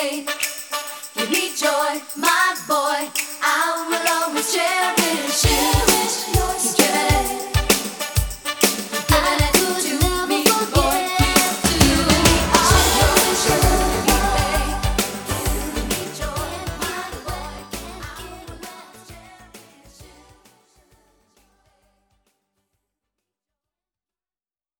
Give me joy, my boy. I'll